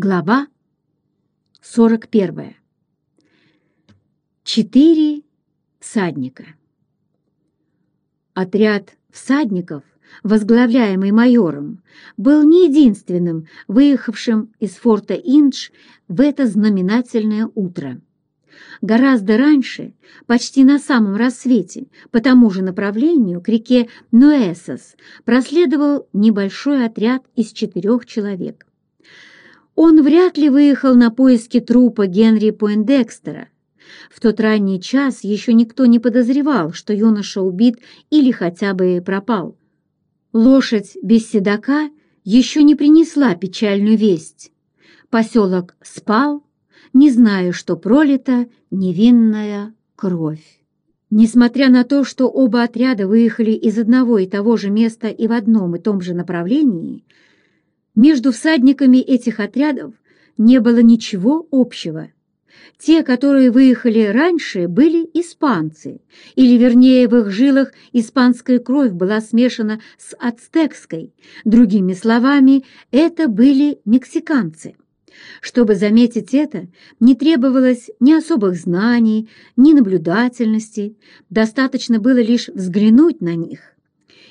Глава 41. Четыре всадника. Отряд всадников, возглавляемый майором, был не единственным, выехавшим из форта Индж в это знаменательное утро. Гораздо раньше, почти на самом рассвете, по тому же направлению к реке Нуэсос проследовал небольшой отряд из четырех человек. Он вряд ли выехал на поиски трупа Генри Пуэндекстера. В тот ранний час еще никто не подозревал, что юноша убит или хотя бы пропал. Лошадь без седока еще не принесла печальную весть. Поселок спал, не зная, что пролита невинная кровь. Несмотря на то, что оба отряда выехали из одного и того же места и в одном и том же направлении, между всадниками этих отрядов не было ничего общего. Те, которые выехали раньше, были испанцы, или, вернее, в их жилах испанская кровь была смешана с ацтекской. Другими словами, это были мексиканцы. Чтобы заметить это, не требовалось ни особых знаний, ни наблюдательности, достаточно было лишь взглянуть на них.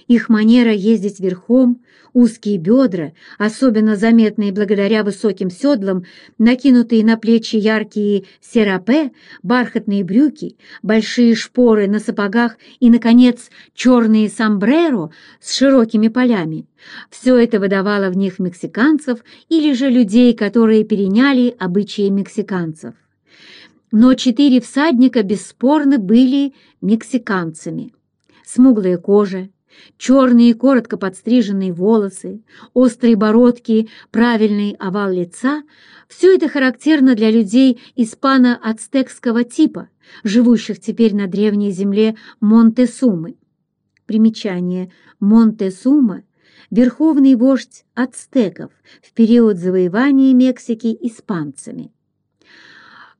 Их манера ездить верхом, узкие бедра, особенно заметные благодаря высоким седлам, накинутые на плечи яркие серапе, бархатные брюки, большие шпоры на сапогах и, наконец, черные сомбреро с широкими полями. Все это выдавало в них мексиканцев или же людей, которые переняли обычаи мексиканцев. Но четыре всадника бесспорно были мексиканцами. Смуглая кожа, черные коротко подстриженные волосы, острые бородки, правильный овал лица — все это характерно для людей испано-ацтекского типа, живущих теперь на древней земле Монтесумы. Примечание. Монтесума — верховный вождь ацтеков в период завоевания Мексики испанцами.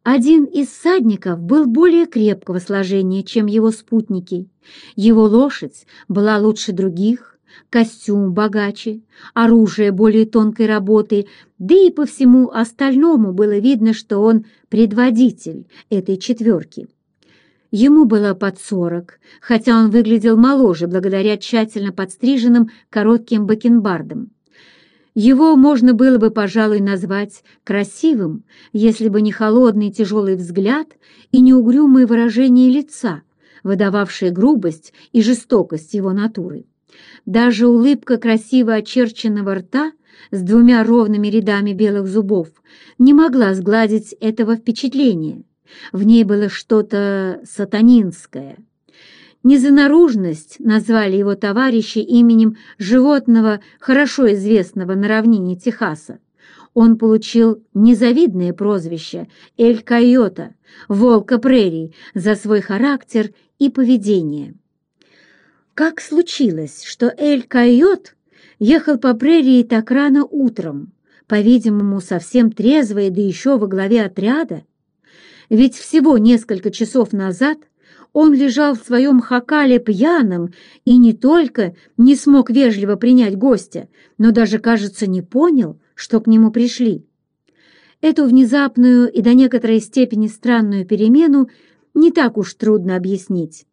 Один из всадников был более крепкого сложения, чем его спутники. Его лошадь была лучше других, костюм богаче, оружие более тонкой работы, да и по всему остальному было видно, что он предводитель этой четверки. Ему было под сорок, хотя он выглядел моложе благодаря тщательно подстриженным коротким бакенбардам. Его можно было бы, пожалуй, назвать красивым, если бы не холодный тяжелый взгляд и неугрюмое выражение лица, выдававшее грубость и жестокость его натуры. Даже улыбка красиво очерченного рта с двумя ровными рядами белых зубов не могла сгладить этого впечатления. В ней было что-то сатанинское. Не за наружность назвали его товарищи именем животного, хорошо известного на равнине Техаса. Он получил незавидное прозвище «Эль Койота», «Волка прерий» за свой характер и поведение. Как случилось, что Эль Койот ехал по прерии так рано утром, по-видимому, совсем трезвый, да еще во главе отряда? Ведь всего несколько часов назад он лежал в своем хакале пьяным и не только не смог вежливо принять гостя, но даже, кажется, не понял, что к нему пришли. Эту внезапную и до некоторой степени странную перемену не так уж трудно объяснить.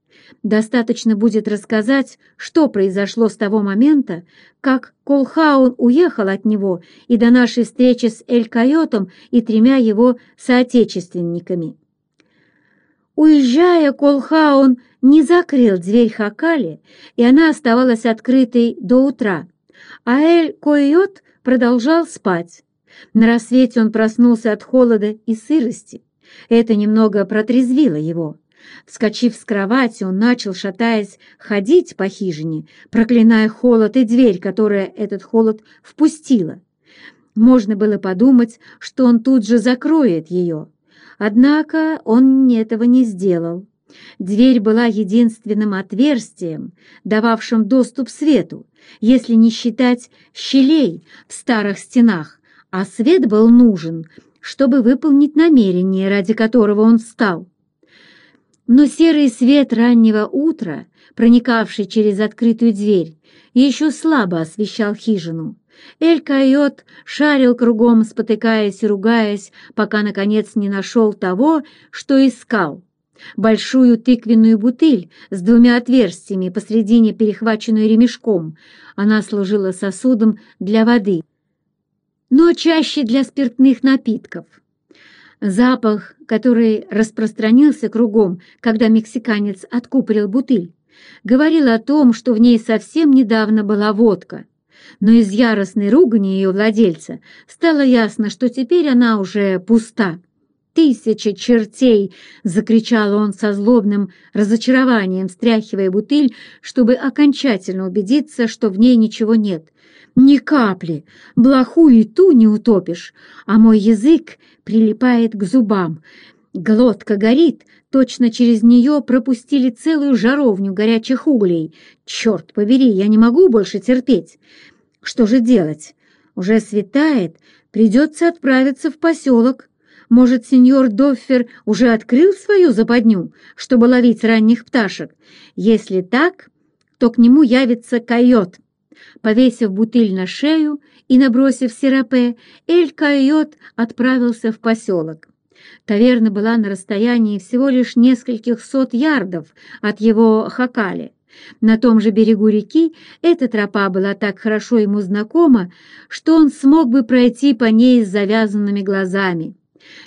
Достаточно будет рассказать, что произошло с того момента, как Колхаун уехал от него и до нашей встречи с Эль-Койотом и тремя его соотечественниками. Уезжая, Колхаун не закрыл дверь Хакали, и она оставалась открытой до утра, а Эль-Койот продолжал спать. На рассвете он проснулся от холода и сырости. Это немного протрезвило его. Вскочив с кровати, он начал, шатаясь, ходить по хижине, проклиная холод и дверь, которая этот холод впустила. Можно было подумать, что он тут же закроет ее, Однако он этого не сделал. Дверь была единственным отверстием, дававшим доступ свету, если не считать щелей в старых стенах, а свет был нужен, чтобы выполнить намерение, ради которого он встал. Но серый свет раннего утра, проникавший через открытую дверь, еще слабо освещал хижину, Эль-Койот шарил кругом, спотыкаясь и ругаясь, пока, наконец, не нашел того, что искал. Большую тыквенную бутыль с двумя отверстиями посредине, перехваченную ремешком. Она служила сосудом для воды, но чаще для спиртных напитков. Запах, который распространился кругом, когда мексиканец откупорил бутыль, говорил о том, что в ней совсем недавно была водка. Но из яростной ругани ее владельца стало ясно, что теперь она уже пуста. «Тысяча чертей!» — закричал он со злобным разочарованием, встряхивая бутыль, чтобы окончательно убедиться, что в ней ничего нет. «Ни капли! Блоху и ту не утопишь, а мой язык прилипает к зубам. Глотка горит, точно через нее пропустили целую жаровню горячих углей. Черт побери, я не могу больше терпеть. Что же делать? Уже светает, придется отправиться в поселок». Может, сеньор Доффер уже открыл свою западню, чтобы ловить ранних пташек? Если так, то к нему явится койот. Повесив бутыль на шею и набросив сиропе, Эль-Койот отправился в поселок. Таверна была на расстоянии всего лишь нескольких сот ярдов от его хакали. На том же берегу реки эта тропа была так хорошо ему знакома, что он смог бы пройти по ней с завязанными глазами.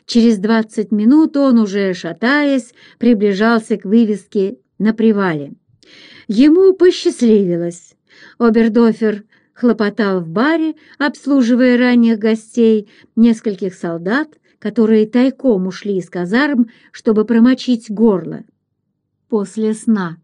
Через двадцать минут он, уже шатаясь, приближался к вывеске на привале. Ему посчастливилось. Обердофер хлопотал в баре, обслуживая ранних гостей, нескольких солдат, которые тайком ушли из казарм, чтобы промочить горло. После сна.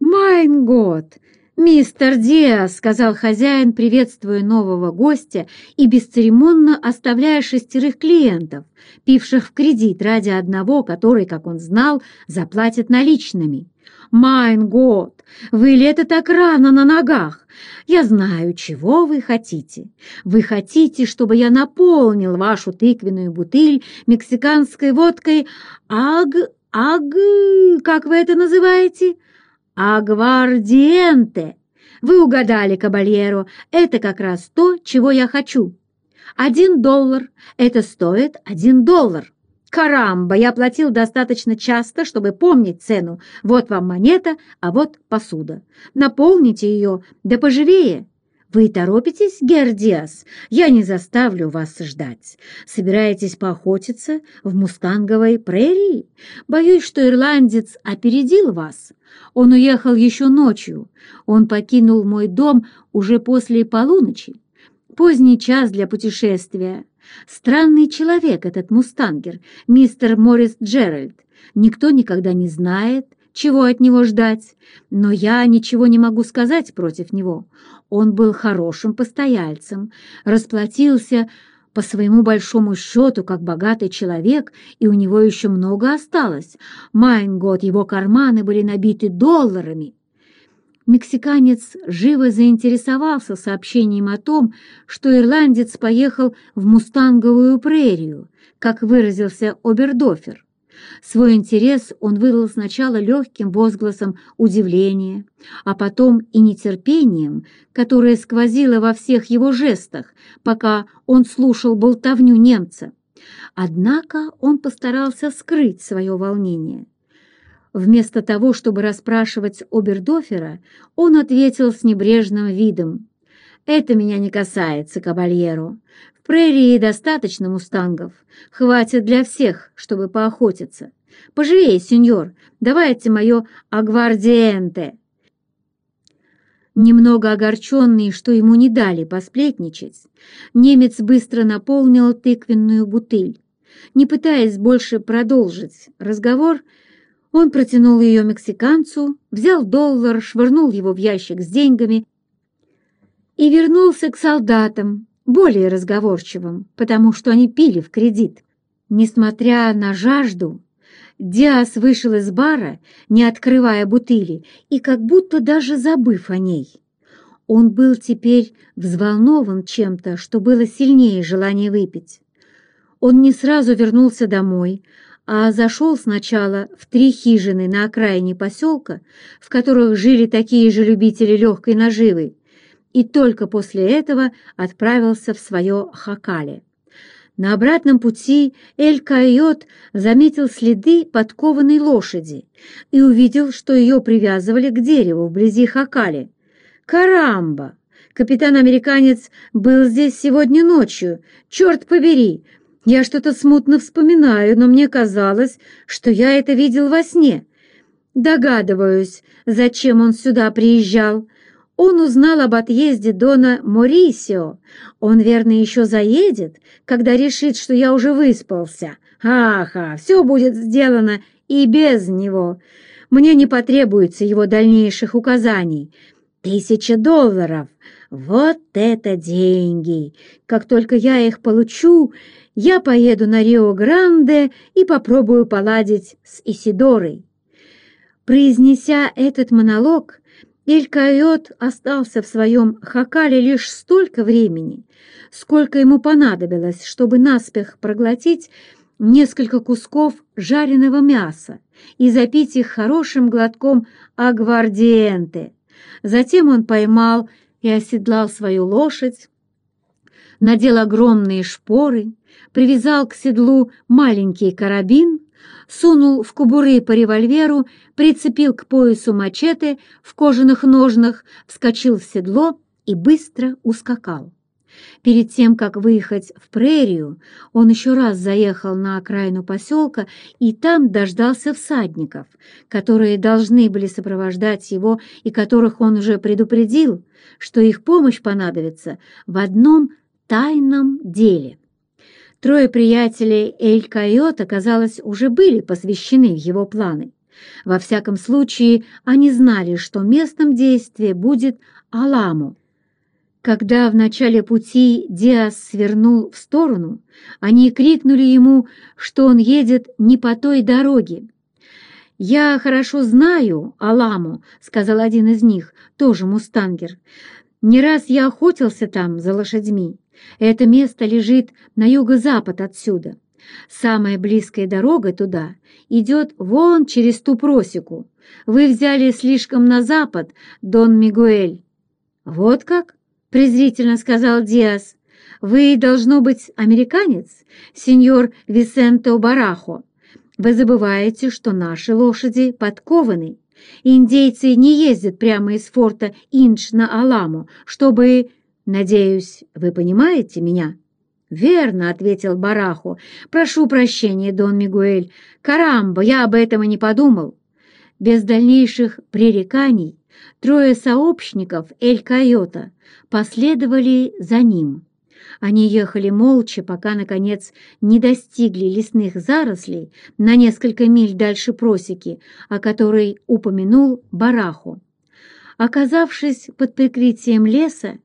«Майн год! «Мистер Диас», — сказал хозяин, приветствуя нового гостя и бесцеремонно оставляя шестерых клиентов, пивших в кредит ради одного, который, как он знал, заплатит наличными. «Майн год, вы ли это так рано на ногах? Я знаю, чего вы хотите. Вы хотите, чтобы я наполнил вашу тыквенную бутыль мексиканской водкой аг... аг... как вы это называете?» «Агвардиенте!» «Вы угадали, кабальеро, это как раз то, чего я хочу. Один доллар, это стоит один доллар. Карамба, я платил достаточно часто, чтобы помнить цену. Вот вам монета, а вот посуда. Наполните ее, да поживее». «Вы торопитесь, Гердиас? Я не заставлю вас ждать. Собираетесь поохотиться в мустанговой прерии? Боюсь, что ирландец опередил вас. Он уехал еще ночью. Он покинул мой дом уже после полуночи. Поздний час для путешествия. Странный человек этот мустангер, мистер Моррис Джеральд. Никто никогда не знает, чего от него ждать, но я ничего не могу сказать против него. Он был хорошим постояльцем, расплатился по своему большому счету как богатый человек, и у него еще много осталось. Майн год, его карманы были набиты долларами. Мексиканец живо заинтересовался сообщением о том, что ирландец поехал в Мустанговую прерию, как выразился Обердофер. Свой интерес он выдал сначала легким возгласом удивления, а потом и нетерпением, которое сквозило во всех его жестах, пока он слушал болтовню немца. Однако он постарался скрыть свое волнение. Вместо того, чтобы расспрашивать Обердофера, он ответил с небрежным видом. «Это меня не касается, кабальеро прерии достаточно мустангов. Хватит для всех, чтобы поохотиться. Поживее, сеньор, давайте мое агвардиенте. Немного огорченный, что ему не дали посплетничать, немец быстро наполнил тыквенную бутыль. Не пытаясь больше продолжить разговор, он протянул ее мексиканцу, взял доллар, швырнул его в ящик с деньгами и вернулся к солдатам, более разговорчивым, потому что они пили в кредит. Несмотря на жажду, Диас вышел из бара, не открывая бутыли и как будто даже забыв о ней. Он был теперь взволнован чем-то, что было сильнее желания выпить. Он не сразу вернулся домой, а зашел сначала в три хижины на окраине поселка, в которых жили такие же любители легкой наживы, и только после этого отправился в свое Хакале. На обратном пути Эль-Койот заметил следы подкованной лошади и увидел, что ее привязывали к дереву вблизи Хакали. «Карамба! Капитан-американец был здесь сегодня ночью. Черт побери! Я что-то смутно вспоминаю, но мне казалось, что я это видел во сне. Догадываюсь, зачем он сюда приезжал. Он узнал об отъезде Дона Морисио. Он, верно, еще заедет, когда решит, что я уже выспался. Аха, все будет сделано и без него. Мне не потребуется его дальнейших указаний. Тысяча долларов. Вот это деньги! Как только я их получу, я поеду на Рио-Гранде и попробую поладить с Исидорой. Произнеся этот монолог, Эль-Койот остался в своем хакале лишь столько времени, сколько ему понадобилось, чтобы наспех проглотить несколько кусков жареного мяса и запить их хорошим глотком агвардиенте. Затем он поймал и оседлал свою лошадь, надел огромные шпоры, привязал к седлу маленький карабин сунул в кубуры по револьверу, прицепил к поясу мачете в кожаных ножнах, вскочил в седло и быстро ускакал. Перед тем, как выехать в прерию, он еще раз заехал на окраину поселка и там дождался всадников, которые должны были сопровождать его и которых он уже предупредил, что их помощь понадобится в одном тайном деле. Трое приятелей Эль-Койота, казалось, уже были посвящены в его планы. Во всяком случае, они знали, что местом действия будет Аламу. Когда в начале пути Диас свернул в сторону, они крикнули ему, что он едет не по той дороге. «Я хорошо знаю Аламу», — сказал один из них, тоже мустангер. «Не раз я охотился там за лошадьми. Это место лежит на юго-запад отсюда. Самая близкая дорога туда идет вон через ту просеку. Вы взяли слишком на запад, Дон Мигуэль. Вот как? Презрительно сказал Диас. Вы, должно быть, американец, сеньор Висенто Барахо. Вы забываете, что наши лошади подкованы. Индейцы не ездят прямо из форта Инч на Аламу, чтобы Надеюсь, вы понимаете меня?» «Верно», — ответил Бараху. «Прошу прощения, Дон Мигуэль. Карамба, я об этом и не подумал». Без дальнейших пререканий трое сообщников Эль-Койота последовали за ним. Они ехали молча, пока, наконец, не достигли лесных зарослей на несколько миль дальше просеки, о которой упомянул Бараху. Оказавшись под прикрытием леса,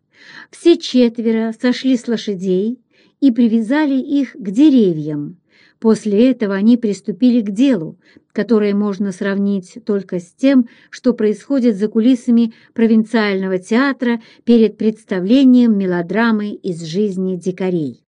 все четверо сошли с лошадей и привязали их к деревьям. После этого они приступили к делу, которое можно сравнить только с тем, что происходит за кулисами провинциального театра перед представлением мелодрамы из жизни дикарей.